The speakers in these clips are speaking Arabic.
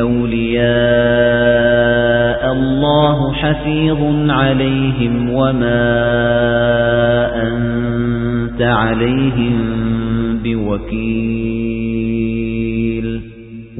أَوْلِيَاءَ اللَّهُ حَفِيظٌ عَلَيْهِمْ وَمَا أَنْتَ عَلَيْهِمْ بِوَكِيلٍ.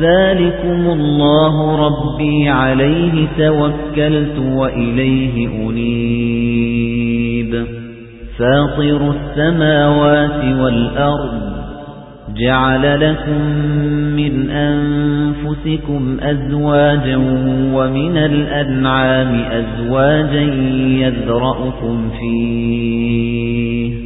ذَلِكُمُ اللَّهُ رَبِّي عَلَيْهِ تَوَكَّلْتُ وَإِلَيْهِ أُنِيبُ. فَاطِرُ السَّمَاوَاتِ وَالْأَرْضِ جَعَلَ لَكُم مِّنْ أَنفُسِكُمْ أَزْوَاجًا وَمِنَ الْأَنْعَامِ أَزْوَاجًا يَذْرَؤُكُمْ فِيهِ.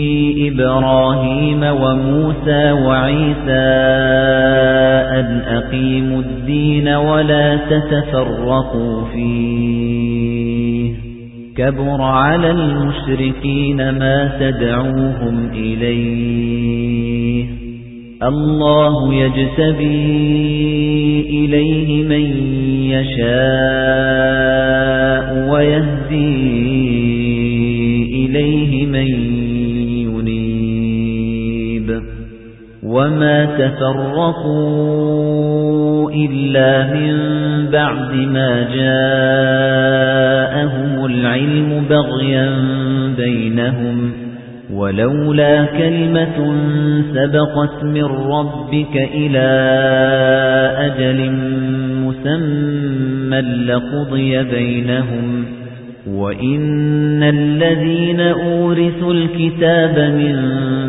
إِبْرَاهِيمَ وَمُوسَى وَعِيسَى أَنْ أَقِيمُوا الدِّينَ وَلَا تَتَفَرَّقُوا فِيهِ. كَبُرَ عَلَى الْمُشْرِكِينَ مَا تَدْعُوهُمْ إِلَيْهِ. اللَّهُ يَجْتَبِي إِلَيْهِ مَن يَشَاءُ وَيَهْدِي إِلَيْهِ مَن وَمَا تَفَرَّقُوا إِلَّا مِن بَعْدِ مَا جَاءَهُمُ الْعِلْمُ بَغْيًا بَيْنَهُمْ وَلَوْلَا كَلِمَةٌ سَبَقَتْ مِنْ رَبِّكَ إِلَى أَجَلٍ مُّسَمًّى لَّقُضِيَ بَيْنَهُمْ وَإِنَّ الَّذِينَ أُورِثُوا الْكِتَابَ مِنْ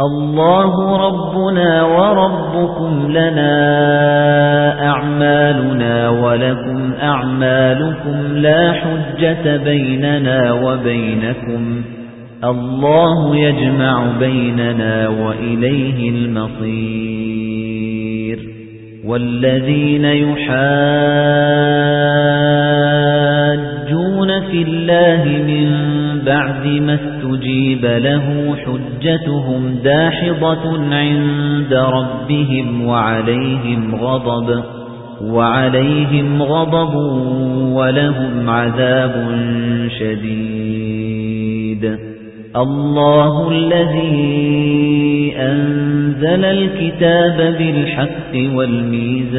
اللَّهُ رَبُّنَا وَرَبُّكُمْ لَنَا أَعْمَالُنَا وَلَكُمْ أَعْمَالُكُمْ لَا حُجَّةَ بَيْنَنَا وَبَيْنَكُمْ. اللَّهُ يَجْمَعُ بَيْنَنَا وَإِلَيْهِ الْمَصِيرُ. وَالَّذِينَ يُحَاجُّونَ فِي اللَّهِ مِن بَعْدِ مَا اسْتُجِيبَ لَهُ حُجَّتُهُمْ دَاحِضَةٌ عِندَ رَبِّهِمْ وَعَلَيْهِمْ غَضَبٌ وَعَلَيْهِمْ غَضَبٌ وَلَهُمْ عَذَابٌ شَدِيدٌ. اللَّهُ الَّذِي أَنزَلَ الْكِتَابَ بِالْحَقِّ وَالْمِيزَانَ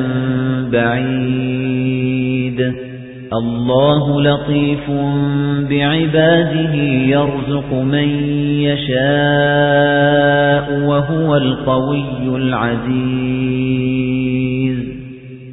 بَعِيدٍ. اللَّهُ لَطِيفٌ بِعِبَادِهِ يَرْزُقُ مَن يَشَاءُ وَهُوَ الْقَوِيُّ الْعَزِيزُ.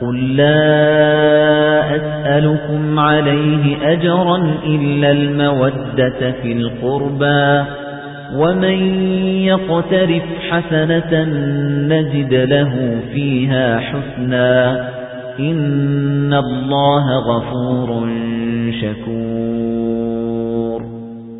قُل لَّا أَسْأَلُكُمْ عَلَيْهِ أَجْرًا إِلَّا الْمَوَدَّةَ فِي الْقُرْبَى وَمَن يَقْتَرِفْ حَسَنَةً نَّزِدْ لَهُ فِيهَا حُسْنًا إِنَّ اللَّهَ غَفُورٌ شَكُورٌ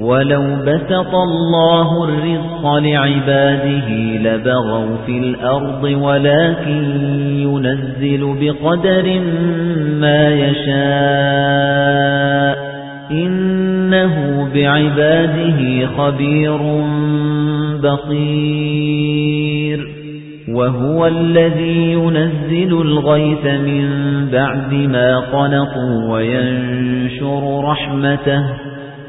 وَلَوْ بَسَطَ اللَّهُ الرِّزْقَ لِعِبَادِهِ لَبَغَوْا فِي الْأَرْضِ وَلَكِن يُنَزِّلُ بِقَدَرٍ مَّا يَشَاءُ إِنَّ إِنَّهُ بِعِبَادِهِ خَبِيرٌ بَصِيرٌ وَهُوَ الَّذِي يُنَزِّلُ الْغَيْثَ مِن بَعْدِ مَا قَنَطُوا وَيَنشُرُ رَحْمَتَهُ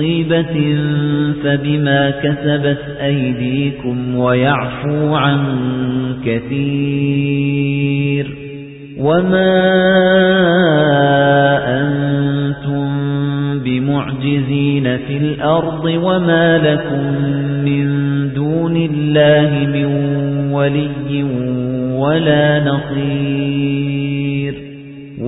مُّصِيبَةٍ فَبِمَا كَسَبَتْ أَيْدِيكُمْ وَيَعْفُو عَن كَثِيرٍ وَمَا أَنتُم بِمُعْجِزِينَ فِي الْأَرْضِ وَمَا لَكُم مِّن دُونِ اللَّهِ مِن وَلِيٍّ وَلَا نَصِيرٍ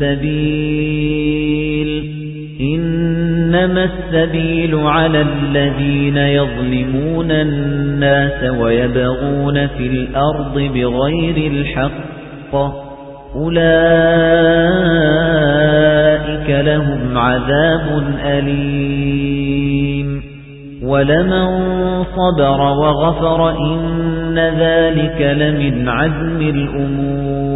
سَبِيلٍ. إِنَّمَا السَّبِيلُ عَلَى الَّذِينَ يَظْلِمُونَ النَّاسَ وَيَبْغُونَ فِي الْأَرْضِ بِغَيْرِ الْحَقِّ. أُولَئِكَ لَهُمْ عَذَابٌ أَلِيمٌ. وَلَمَن صَبَرَ وَغَفَرَ إِنَّ ذَلِكَ لَمِنْ عَزْمِ الْأُمُورِ.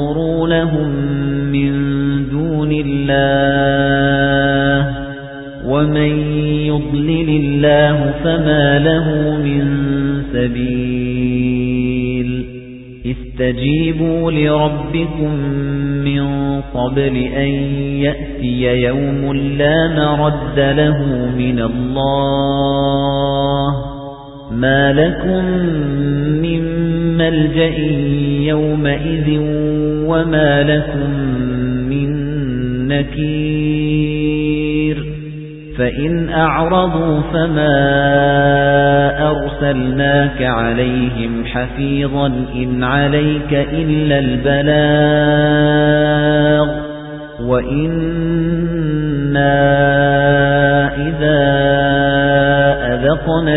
يَنصُرُونَهُم مِّن دُونِ اللَّهِ وَمَن يُضْلِلِ اللَّهُ فَمَا لَهُ مِن سَبِيلٍ اسْتَجِيبُوا لِرَبِّكُم مِّن قَبْلِ أَن يَأْتِيَ يَوْمٌ لَّا مَرَدَّ لَهُ مِنَ اللَّهِ مَا لَكُم مِّن مَّلْجَإٍ يَوْمَئِذٍ وَمَا لَكُم مِّن نَّكِيرٍ فَإِنْ أَعْرَضُوا فَمَا أَرْسَلْنَاكَ عَلَيْهِمْ حَفِيظًا إِنْ عَلَيْكَ إِلَّا الْبَلَاغُ وَإِنَّا إِذَا أَذَقْنَا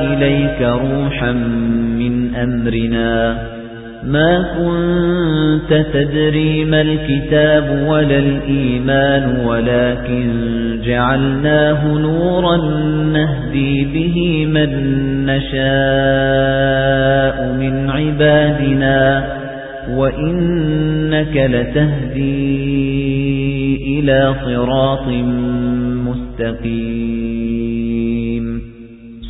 إِلَيْكَ رُوحًا مِنْ أَمْرِنَا. مَا كُنْتَ تَدْرِي مَا الْكِتَابُ وَلَا الْإِيمَانُ وَلَكِنْ جَعَلْنَاهُ نُورًا نَهْدِي بِهِ مَن نَّشَاءُ مِنْ عِبَادِنَا. وَإِنَّكَ لَتَهْدِي إِلَى صِرَاطٍ مُسْتَقِيمٍ.